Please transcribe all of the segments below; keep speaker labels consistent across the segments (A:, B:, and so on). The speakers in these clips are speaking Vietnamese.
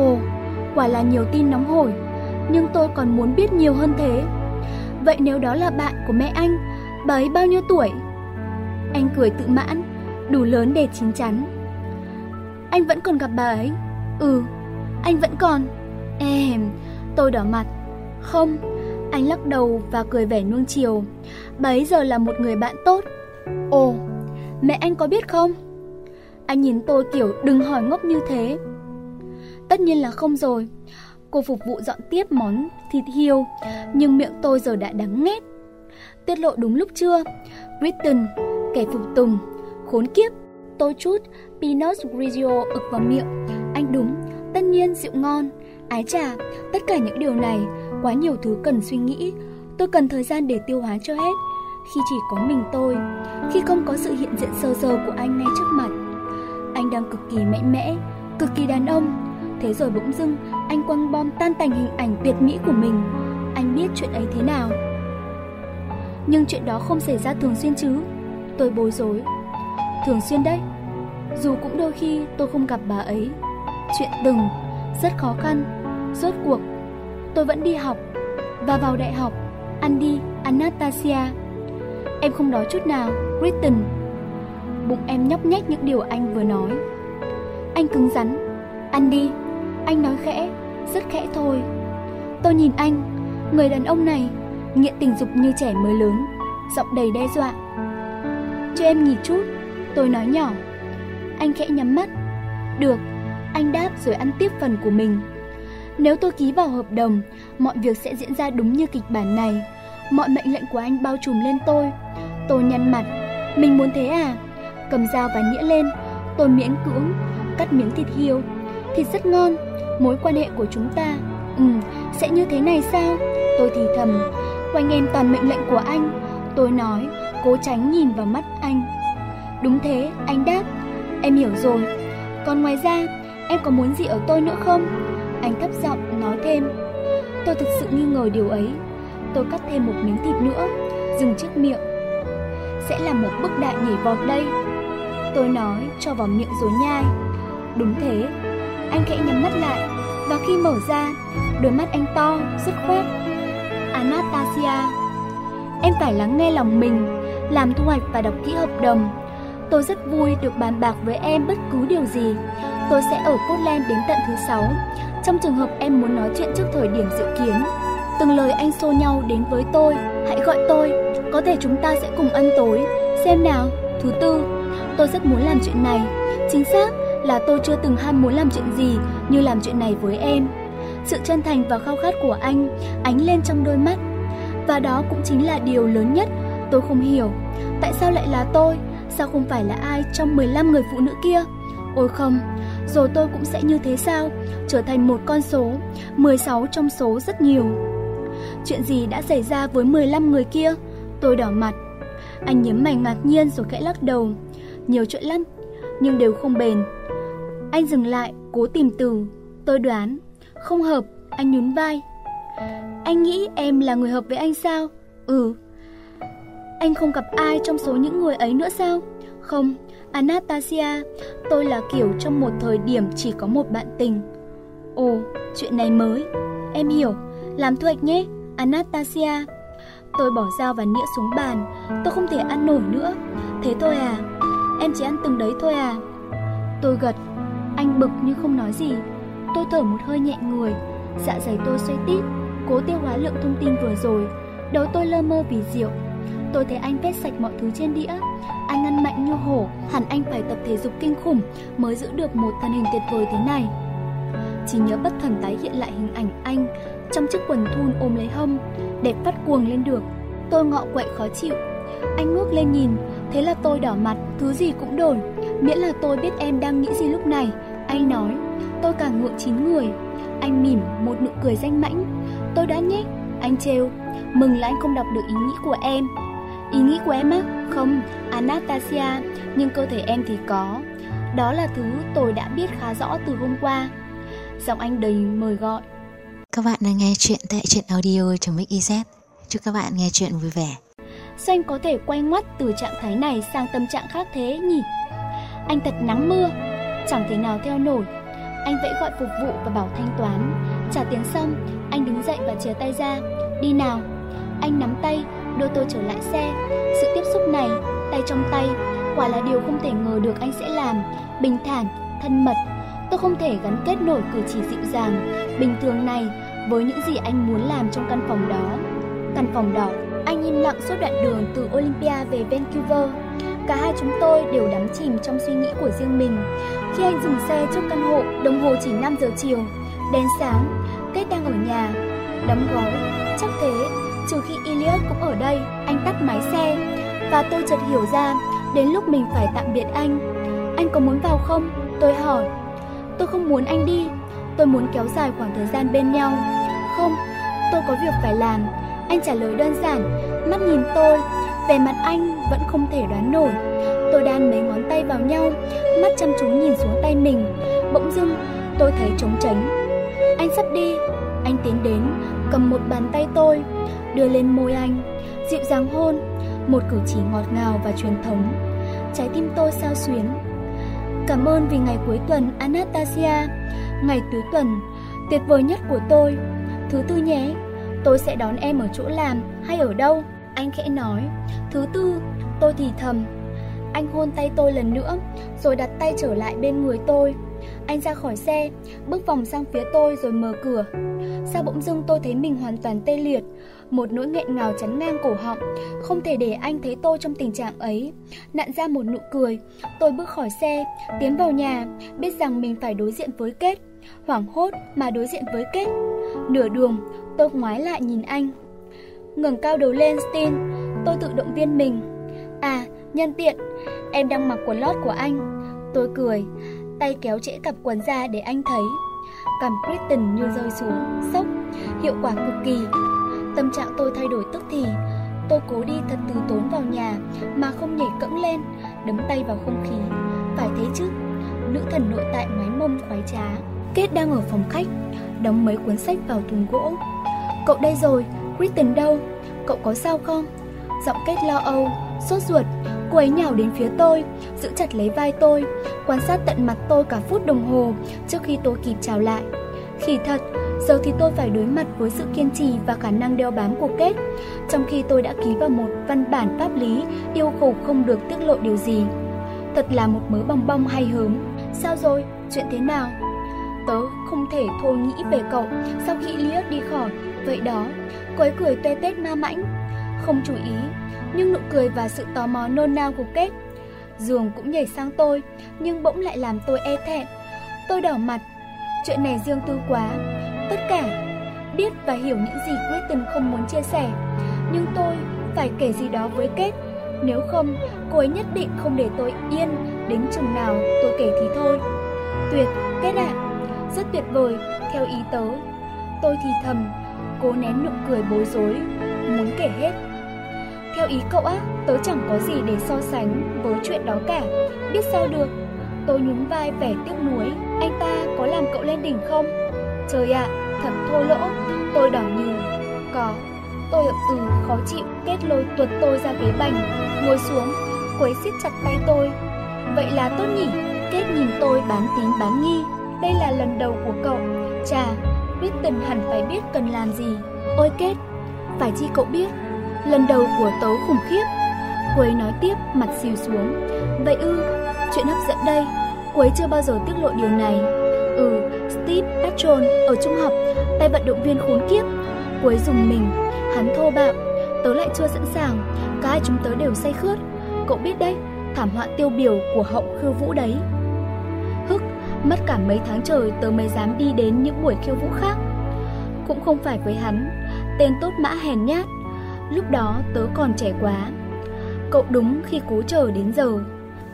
A: Ồ, quả là nhiều tin nóng hổi, nhưng tôi còn muốn biết nhiều hơn thế. Vậy nếu đó là bạn của mẹ anh, bà ấy bao nhiêu tuổi? Anh cười tự mãn, đủ lớn để chín chắn. Anh vẫn còn gặp bà ấy? Ừ, anh vẫn còn. Em, tôi đỏ mặt. Không, anh lắc đầu và cười vẻ nuông chiều. Bà ấy giờ là một người bạn tốt. Ồ, mẹ anh có biết không? Anh nhìn tôi kiểu đừng hỏi ngốc như thế. Tất nhiên là không rồi. Cô phục vụ dọn tiếp món thịt hiêu, nhưng miệng tôi giờ đã đắng nghét. Tiết lộ đúng lúc chưa? Britain, kẻ phục tùng, khốn kiếp. Tôi chút Pinot Grigio ực vào miệng. Anh đúng, tất nhiên rượu ngon. Ái trà, tất cả những điều này, quá nhiều thứ cần suy nghĩ. Tôi cần thời gian để tiêu hóa cho hết. Khi chỉ có mình tôi, khi không có sự hiện diện sơ sơ của anh ngay trước mặt. Anh đang cực kỳ mạnh mẽ, cực kỳ đàn ông. Thế rồi bỗng dưng, anh quăng bom tan tành hình ảnh tuyệt mỹ của mình. Anh biết chuyện ấy thế nào. Nhưng chuyện đó không xảy ra thường xuyên chứ. Tôi bối rối. Thường xuyên đấy. Dù cũng đôi khi tôi không gặp bà ấy. Chuyện từng, rất khó khăn. Rốt cuộc, tôi vẫn đi học. Và vào đại học, Andy Anastasia. Em không đói chút nào, Kristen. Bụng em nhóc nhách những điều anh vừa nói. Anh cứng rắn. Andy. Anh nói khẽ, rất khẽ thôi. Tôi nhìn anh, người đàn ông này, nghiện tình dục như trẻ mới lớn, giọng đầy đe dọa. Cho em nghỉ chút, tôi nói nhỏ. Anh khẽ nhắm mắt. Được, anh đáp rồi ăn tiếp phần của mình. Nếu tôi ký vào hợp đồng, mọi việc sẽ diễn ra đúng như kịch bản này. Mọi mệnh lệnh của anh bao trùm lên tôi. Tôi nhăn mặt. Mình muốn thế à? Cầm dao và nhĩa lên, tôi miễn cưỡng cắt miếng thịt hiêu. Thịt rất ngon, mối quan hệ của chúng ta. Ừ, sẽ như thế này sao? Tôi thì thầm, quanh em toàn mệnh lệnh của anh. Tôi nói, cố tránh nhìn vào mắt anh. Đúng thế, anh đáp. Em hiểu rồi. Còn ngoài ra, em có muốn gì ở tôi nữa không? Anh thấp giọng nói thêm. Tôi thực sự nghi ngờ điều ấy. Tôi cắt thêm một miếng thịt nữa, dừng chiếc miệng. Sẽ là một bước đại nhảy vọt đây. Tôi nói cho vào miệng rồi nhai. Đúng thế. Anh khẽ nhắm mắt lại và khi mở ra, đôi mắt anh to, dứt khoát. Anastasia, em phải lắng nghe lòng mình, làm thu hoạch và đọc kỹ hợp đồng. Tôi rất vui được bàn bạc với em bất cứ điều gì. Tôi sẽ ở Portland đến tận thứ sáu. Trong trường hợp em muốn nói chuyện trước thời điểm dự kiến, từng lời anh xô nhau đến với tôi, hãy gọi tôi, có thể chúng ta sẽ cùng ăn tối. Xem nào, thứ tư, tôi rất muốn làm chuyện này. Chính xác là tôi chưa từng ham muốn làm chuyện gì như làm chuyện này với em. Sự chân thành và khao khát của anh ánh lên trong đôi mắt. Và đó cũng chính là điều lớn nhất tôi không hiểu. Tại sao lại là tôi? Sao không phải là ai trong 15 người phụ nữ kia? Ôi không, rồi tôi cũng sẽ như thế sao? Trở thành một con số, 16 trong số rất nhiều. Chuyện gì đã xảy ra với 15 người kia? Tôi đỏ mặt. Anh nhếm mày ngạc nhiên rồi khẽ lắc đầu. Nhiều chuyện lắm, nhưng đều không bền. Anh dừng lại, cố tìm từ. Tôi đoán. Không hợp, anh nhún vai. Anh nghĩ em là người hợp với anh sao? Ừ. Anh không gặp ai trong số những người ấy nữa sao? Không, Anastasia, tôi là kiểu trong một thời điểm chỉ có một bạn tình. Ồ, chuyện này mới. Em hiểu, làm thu nhé, Anastasia. Tôi bỏ dao và nĩa xuống bàn, tôi không thể ăn nổi nữa. Thế thôi à? Em chỉ ăn từng đấy thôi à? Tôi gật, anh bực nhưng không nói gì. Tôi thở một hơi nhẹ người, dạ dày tôi xoay tít, cố tiêu hóa lượng thông tin vừa rồi. Đầu tôi lơ mơ vì rượu. Tôi thấy anh vét sạch mọi thứ trên đĩa. Anh ăn mạnh như hổ, hẳn anh phải tập thể dục kinh khủng mới giữ được một thân hình tuyệt vời thế này. Chỉ nhớ bất thần tái hiện lại hình ảnh anh trong chiếc quần thun ôm lấy hông, đẹp phát cuồng lên được. Tôi ngọ quậy khó chịu. Anh ngước lên nhìn, thế là tôi đỏ mặt, thứ gì cũng đổi. Miễn là tôi biết em đang nghĩ gì lúc này, anh nói. Tôi càng ngượng chín người. Anh mỉm một nụ cười danh mãnh. Tôi đã nhé. Anh trêu. Mừng là anh không đọc được ý nghĩ của em. Ý nghĩ của em á? Không, Anastasia, nhưng cơ thể em thì có. Đó là thứ tôi đã biết khá rõ từ hôm qua. Giọng anh đầy mời gọi.
B: Các bạn đang nghe chuyện tại truyện audio.mix.iz. Chúc các bạn nghe chuyện vui vẻ.
A: Sao anh có thể quay ngoắt từ trạng thái này sang tâm trạng khác thế nhỉ? Anh thật nắng mưa, chẳng thể nào theo nổi. Anh vẫy gọi phục vụ và bảo thanh toán. Trả tiếng xong, anh đứng dậy và chia tay ra. Đi nào. Anh nắm tay, đưa tôi trở lại xe. Sự tiếp xúc này, tay trong tay, quả là điều không thể ngờ được anh sẽ làm. Bình thản, thân mật. Tôi không thể gắn kết nổi cử chỉ dịu dàng, bình thường này với những gì anh muốn làm trong căn phòng đó. Căn phòng đỏ, anh im lặng suốt đoạn đường từ Olympia về Vancouver. Cả hai chúng tôi đều đắm chìm trong suy nghĩ của riêng mình. Khi anh dừng xe trước căn hộ, đồng hồ chỉ 5 giờ chiều, đèn sáng, Kết đang ở nhà, đóng gói, chắc thế, trừ khi Elliot cũng ở đây, anh tắt máy xe. Và tôi chợt hiểu ra, đến lúc mình phải tạm biệt anh. Anh có muốn vào không? Tôi hỏi. Tôi không muốn anh đi, tôi muốn kéo dài khoảng thời gian bên nhau. Không, tôi có việc phải làm. Anh trả lời đơn giản, mắt nhìn tôi, về mặt anh vẫn không thể đoán nổi. Tôi đan mấy ngón tay vào nhau, mắt chăm chú nhìn xuống tay mình. Bỗng dưng, tôi thấy trống tránh. Anh sắp đi. Anh tiến đến, cầm một bàn tay tôi, đưa lên môi anh, dịu dàng hôn, một cử chỉ ngọt ngào và truyền thống. Trái tim tôi sao xuyến. Cảm ơn vì ngày cuối tuần Anastasia, ngày cuối tuần tuyệt vời nhất của tôi. Thứ tư nhé, tôi sẽ đón em ở chỗ làm hay ở đâu? Anh khẽ nói. Thứ tư, tôi thì thầm. Anh hôn tay tôi lần nữa, rồi đặt tay trở lại bên người tôi. Anh ra khỏi xe, bước vòng sang phía tôi rồi mở cửa. Sao bỗng dưng tôi thấy mình hoàn toàn tê liệt, một nỗi nghẹn ngào chắn ngang cổ họng, không thể để anh thấy tôi trong tình trạng ấy. Nặn ra một nụ cười, tôi bước khỏi xe, tiến vào nhà, biết rằng mình phải đối diện với kết. Hoảng hốt mà đối diện với kết. Nửa đường, tôi ngoái lại nhìn anh. Ngẩng cao đầu lên Stin, tôi tự động viên mình. À, nhân tiện, em đang mặc quần lót của anh. Tôi cười, tay kéo trễ cặp quần ra để anh thấy. Cầm Kristen như rơi xuống, sốc, hiệu quả cực kỳ. Tâm trạng tôi thay đổi tức thì, tôi cố đi thật từ tốn vào nhà mà không nhảy cẫng lên, đấm tay vào không khí. Phải thế chứ, nữ thần nội tại ngoái mông khoái trá. Kết đang ở phòng khách, đóng mấy cuốn sách vào thùng gỗ. Cậu đây rồi, Kristen đâu? Cậu có sao không? Giọng Kết lo âu, sốt ruột, cô ấy nhào đến phía tôi, giữ chặt lấy vai tôi, quan sát tận mặt tôi cả phút đồng hồ trước khi tôi kịp chào lại. Khỉ thật, giờ thì tôi phải đối mặt với sự kiên trì và khả năng đeo bám của kết, trong khi tôi đã ký vào một văn bản pháp lý yêu cầu không được tiết lộ điều gì. Thật là một mớ bong bong hay hớm. Sao rồi? Chuyện thế nào? Tớ không thể thôi nghĩ về cậu sau khi Elias đi khỏi. Vậy đó, cô ấy cười toe tét ma mãnh. Không chú ý, nhưng nụ cười và sự tò mò nôn nao của Kết. Dường cũng nhảy sang tôi, nhưng bỗng lại làm tôi e thẹn. Tôi đỏ mặt. Chuyện này riêng tư quá. Tất cả biết và hiểu những gì Kristen không muốn chia sẻ. Nhưng tôi phải kể gì đó với Kết. Nếu không, cô ấy nhất định không để tôi yên đến chừng nào tôi kể thì thôi. Tuyệt, Kết ạ. Rất tuyệt vời, theo ý tớ. Tôi thì thầm, cố nén nụ cười bối rối, muốn kể hết. Theo ý cậu á, tớ chẳng có gì để so sánh với chuyện đó cả, biết sao được. Tôi nhún vai vẻ tiếc nuối, anh ta có làm cậu lên đỉnh không? Trời ạ, thật thô lỗ, tôi đỏ như. Có, tôi ậm ừ khó chịu, kết lôi tuột tôi ra ghế bành, ngồi xuống, quấy siết chặt tay tôi. Vậy là tốt nhỉ, kết nhìn tôi bán tín bán nghi, đây là lần đầu của cậu. Chà, Kristen hẳn phải biết cần làm gì. Ôi kết, phải chi cậu biết, lần đầu của tớ khủng khiếp. Cô ấy nói tiếp, mặt xìu xuống. Vậy ư, chuyện hấp dẫn đây, cô ấy chưa bao giờ tiết lộ điều này. Ừ, Steve Patron ở trung học, tay vận động viên khốn kiếp. Cô ấy dùng mình, hắn thô bạo, tớ lại chưa sẵn sàng, cả hai chúng tớ đều say khướt. Cậu biết đấy, thảm họa tiêu biểu của hậu khư vũ đấy. Mất cả mấy tháng trời tớ mới dám đi đến những buổi khiêu vũ khác. Cũng không phải với hắn, tên tốt mã hèn nhát. Lúc đó tớ còn trẻ quá. Cậu đúng khi cố chờ đến giờ.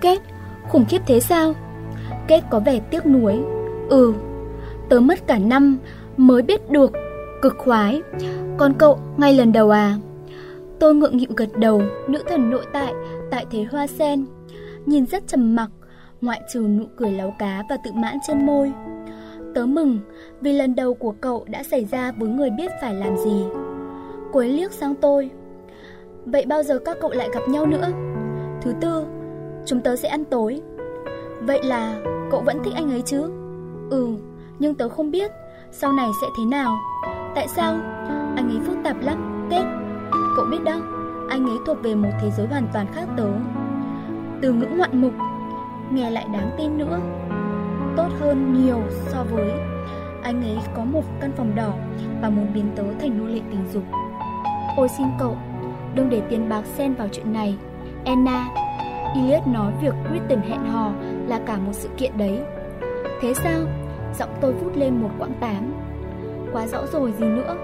A: Kết, khủng khiếp thế sao? Kết có vẻ tiếc nuối. Ừ, tớ mất cả năm mới biết được, cực khoái. Còn cậu, ngay lần đầu à? Tôi ngượng nghịu gật đầu, nữ thần nội tại, tại thế hoa sen. Nhìn rất trầm mặc, ngoại trừ nụ cười láu cá và tự mãn trên môi. Tớ mừng vì lần đầu của cậu đã xảy ra với người biết phải làm gì. Cô ấy liếc sang tôi. Vậy bao giờ các cậu lại gặp nhau nữa? Thứ tư, chúng tớ sẽ ăn tối. Vậy là cậu vẫn thích anh ấy chứ? Ừ, nhưng tớ không biết sau này sẽ thế nào. Tại sao? Anh ấy phức tạp lắm, Kết. Cậu biết đó, anh ấy thuộc về một thế giới hoàn toàn khác tớ. Từ ngữ ngoạn mục, nghe lại đáng tin nữa. Tốt hơn nhiều so với anh ấy có một căn phòng đỏ và muốn biến tớ thành nô lệ tình dục. Ôi xin cậu, đừng để tiền bạc xen vào chuyện này. Anna, Elliot nói việc Kristen hẹn hò là cả một sự kiện đấy. Thế sao? Giọng tôi vút lên một quãng tám. Quá rõ rồi gì nữa.